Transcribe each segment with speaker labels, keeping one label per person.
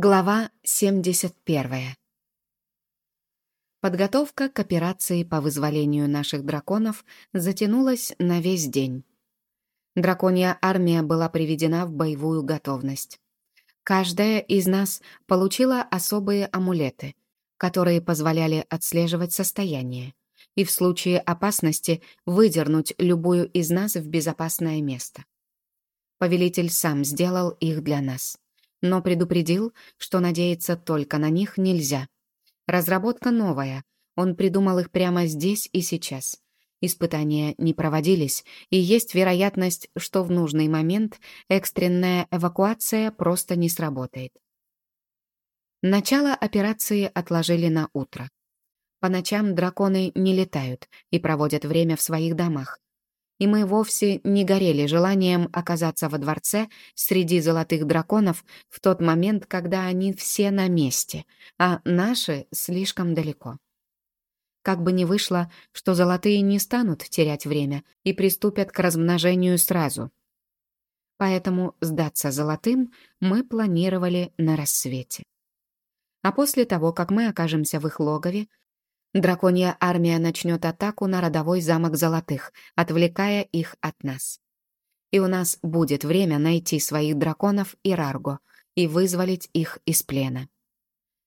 Speaker 1: Глава 71. Подготовка к операции по вызволению наших драконов затянулась на весь день. Драконья армия была приведена в боевую готовность. Каждая из нас получила особые амулеты, которые позволяли отслеживать состояние и в случае опасности выдернуть любую из нас в безопасное место. Повелитель сам сделал их для нас но предупредил, что надеяться только на них нельзя. Разработка новая, он придумал их прямо здесь и сейчас. Испытания не проводились, и есть вероятность, что в нужный момент экстренная эвакуация просто не сработает. Начало операции отложили на утро. По ночам драконы не летают и проводят время в своих домах, и мы вовсе не горели желанием оказаться во дворце среди золотых драконов в тот момент, когда они все на месте, а наши слишком далеко. Как бы ни вышло, что золотые не станут терять время и приступят к размножению сразу. Поэтому сдаться золотым мы планировали на рассвете. А после того, как мы окажемся в их логове, Драконья армия начнет атаку на родовой замок Золотых, отвлекая их от нас. И у нас будет время найти своих драконов и Рарго и вызволить их из плена.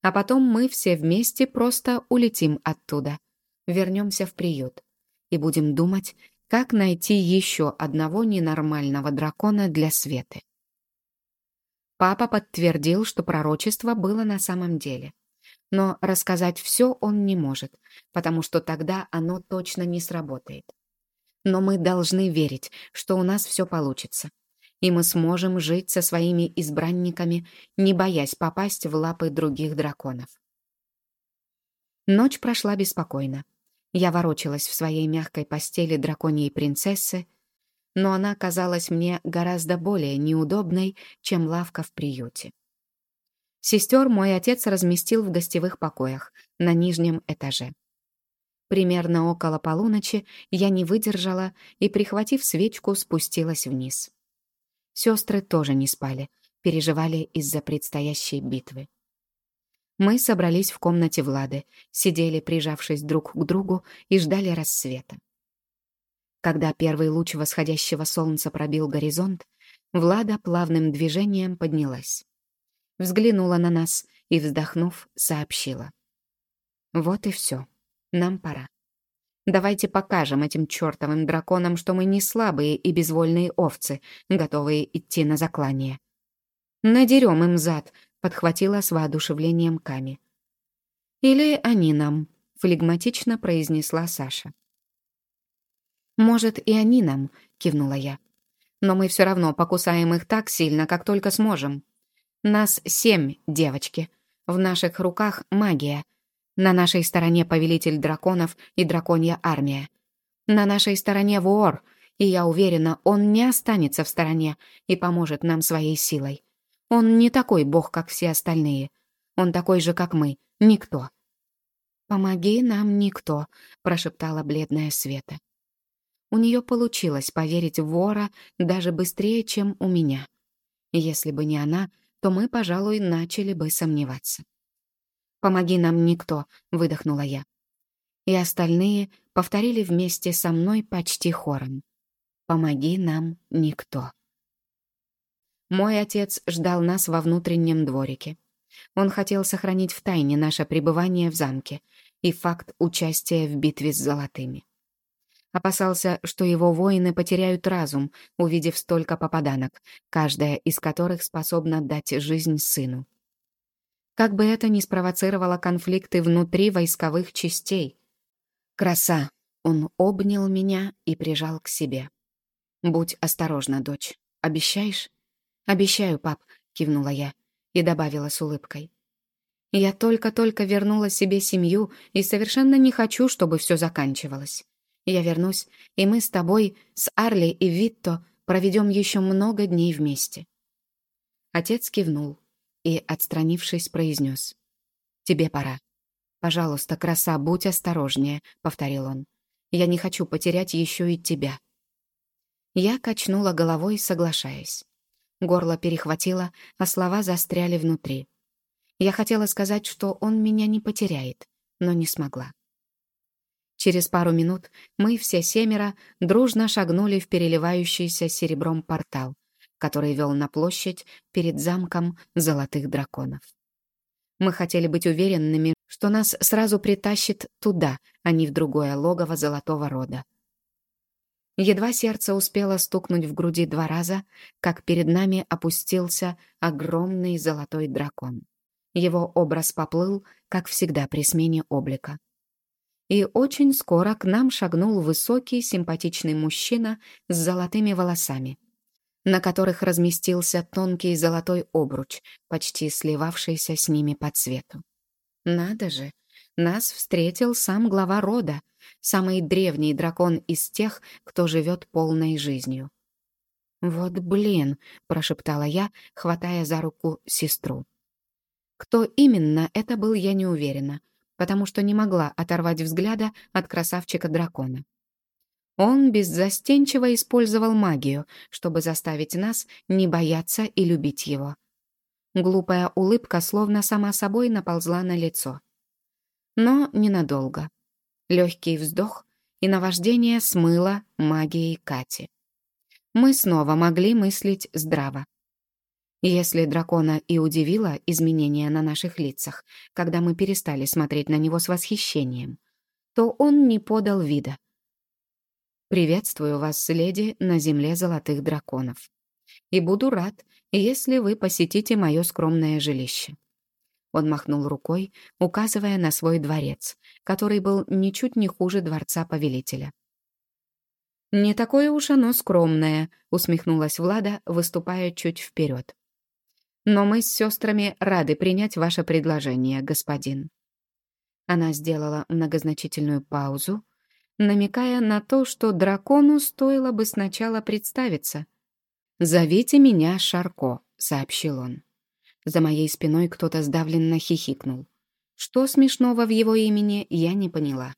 Speaker 1: А потом мы все вместе просто улетим оттуда, вернемся в приют и будем думать, как найти еще одного ненормального дракона для Светы. Папа подтвердил, что пророчество было на самом деле — но рассказать все он не может, потому что тогда оно точно не сработает. Но мы должны верить, что у нас все получится, и мы сможем жить со своими избранниками, не боясь попасть в лапы других драконов. Ночь прошла беспокойно. Я ворочалась в своей мягкой постели драконьей принцессы, но она казалась мне гораздо более неудобной, чем лавка в приюте. Сестер мой отец разместил в гостевых покоях на нижнем этаже. Примерно около полуночи я не выдержала и, прихватив свечку, спустилась вниз. Сестры тоже не спали, переживали из-за предстоящей битвы. Мы собрались в комнате Влады, сидели, прижавшись друг к другу, и ждали рассвета. Когда первый луч восходящего солнца пробил горизонт, Влада плавным движением поднялась взглянула на нас и, вздохнув, сообщила. «Вот и все. Нам пора. Давайте покажем этим чертовым драконам, что мы не слабые и безвольные овцы, готовые идти на заклание. Надерем им зад», — подхватила с воодушевлением Ками. «Или они нам», — флегматично произнесла Саша. «Может, и они нам», — кивнула я. «Но мы все равно покусаем их так сильно, как только сможем». Нас семь, девочки. В наших руках магия. На нашей стороне повелитель драконов и драконья армия. На нашей стороне вор, и я уверена, он не останется в стороне и поможет нам своей силой. Он не такой бог, как все остальные. Он такой же, как мы. Никто. «Помоги нам, никто», — прошептала бледная Света. У нее получилось поверить в вора даже быстрее, чем у меня. Если бы не она, то мы, пожалуй, начали бы сомневаться. «Помоги нам никто», — выдохнула я. И остальные повторили вместе со мной почти хором. «Помоги нам никто». Мой отец ждал нас во внутреннем дворике. Он хотел сохранить в тайне наше пребывание в замке и факт участия в битве с золотыми. Опасался, что его воины потеряют разум, увидев столько попаданок, каждая из которых способна дать жизнь сыну. Как бы это ни спровоцировало конфликты внутри войсковых частей. Краса! Он обнял меня и прижал к себе. «Будь осторожна, дочь. Обещаешь?» «Обещаю, пап», — кивнула я и добавила с улыбкой. «Я только-только вернула себе семью и совершенно не хочу, чтобы все заканчивалось. Я вернусь, и мы с тобой, с Арли и Витто проведем еще много дней вместе». Отец кивнул и, отстранившись, произнес. «Тебе пора. Пожалуйста, краса, будь осторожнее», — повторил он. «Я не хочу потерять еще и тебя». Я качнула головой, соглашаясь. Горло перехватило, а слова застряли внутри. Я хотела сказать, что он меня не потеряет, но не смогла. Через пару минут мы все семеро дружно шагнули в переливающийся серебром портал, который вел на площадь перед замком золотых драконов. Мы хотели быть уверенными, что нас сразу притащит туда, а не в другое логово золотого рода. Едва сердце успело стукнуть в груди два раза, как перед нами опустился огромный золотой дракон. Его образ поплыл, как всегда при смене облика. И очень скоро к нам шагнул высокий, симпатичный мужчина с золотыми волосами, на которых разместился тонкий золотой обруч, почти сливавшийся с ними по цвету. Надо же, нас встретил сам глава рода, самый древний дракон из тех, кто живет полной жизнью. «Вот блин», — прошептала я, хватая за руку сестру. Кто именно это был, я не уверена, потому что не могла оторвать взгляда от красавчика-дракона. Он беззастенчиво использовал магию, чтобы заставить нас не бояться и любить его. Глупая улыбка словно сама собой наползла на лицо. Но ненадолго. Легкий вздох, и наваждение смыло магией Кати. Мы снова могли мыслить здраво. Если дракона и удивило изменение на наших лицах, когда мы перестали смотреть на него с восхищением, то он не подал вида. «Приветствую вас, леди, на земле золотых драконов. И буду рад, если вы посетите мое скромное жилище». Он махнул рукой, указывая на свой дворец, который был ничуть не хуже дворца повелителя. «Не такое уж оно скромное», — усмехнулась Влада, выступая чуть вперед. Но мы с сестрами рады принять ваше предложение, господин». Она сделала многозначительную паузу, намекая на то, что дракону стоило бы сначала представиться. «Зовите меня Шарко», — сообщил он. За моей спиной кто-то сдавленно хихикнул. Что смешного в его имени, я не поняла.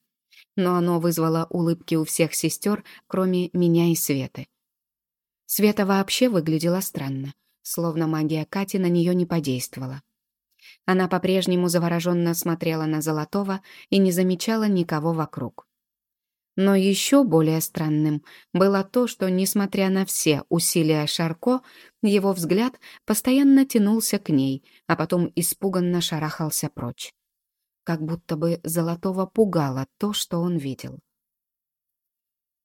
Speaker 1: Но оно вызвало улыбки у всех сестер, кроме меня и Светы. Света вообще выглядела странно словно магия Кати на нее не подействовала. Она по-прежнему завороженно смотрела на Золотого и не замечала никого вокруг. Но еще более странным было то, что, несмотря на все усилия Шарко, его взгляд постоянно тянулся к ней, а потом испуганно шарахался прочь. Как будто бы Золотого пугало то, что он видел.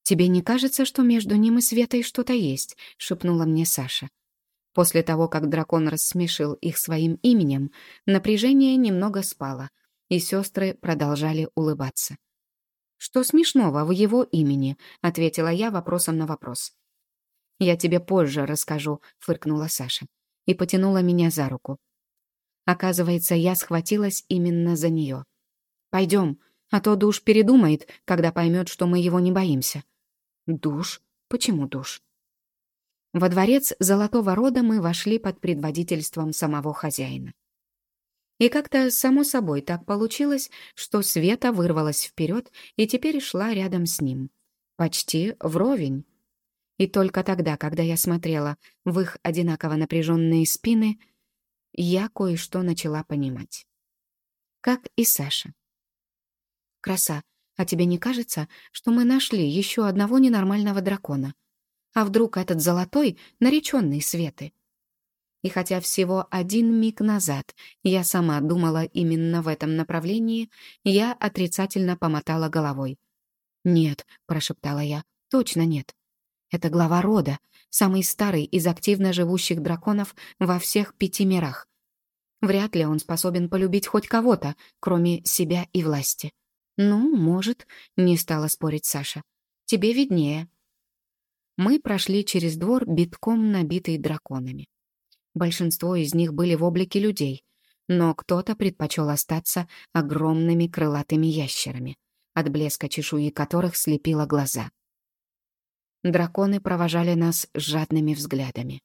Speaker 1: «Тебе не кажется, что между ним и Светой что-то есть?» — шепнула мне Саша. После того, как дракон рассмешил их своим именем, напряжение немного спало, и сестры продолжали улыбаться. «Что смешного в его имени?» — ответила я вопросом на вопрос. «Я тебе позже расскажу», — фыркнула Саша и потянула меня за руку. Оказывается, я схватилась именно за нее. «Пойдем, а то душ передумает, когда поймет, что мы его не боимся». «Душ? Почему душ?» Во дворец Золотого Рода мы вошли под предводительством самого хозяина. И как-то само собой так получилось, что Света вырвалась вперед и теперь шла рядом с ним. Почти вровень. И только тогда, когда я смотрела в их одинаково напряженные спины, я кое-что начала понимать. Как и Саша. «Краса, а тебе не кажется, что мы нашли еще одного ненормального дракона?» А вдруг этот золотой — нареченный Светы? И хотя всего один миг назад я сама думала именно в этом направлении, я отрицательно помотала головой. «Нет», — прошептала я, — «точно нет. Это глава рода, самый старый из активно живущих драконов во всех пяти мирах. Вряд ли он способен полюбить хоть кого-то, кроме себя и власти». «Ну, может», — не стала спорить Саша. «Тебе виднее». Мы прошли через двор, битком набитый драконами. Большинство из них были в облике людей, но кто-то предпочел остаться огромными крылатыми ящерами, от блеска чешуи которых слепило глаза. Драконы провожали нас жадными взглядами.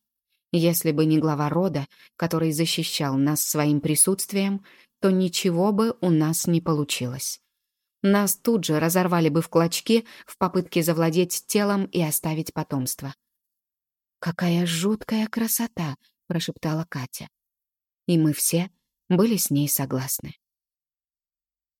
Speaker 1: Если бы не глава рода, который защищал нас своим присутствием, то ничего бы у нас не получилось. Нас тут же разорвали бы в клочки в попытке завладеть телом и оставить потомство. «Какая жуткая красота!» — прошептала Катя. И мы все были с ней согласны.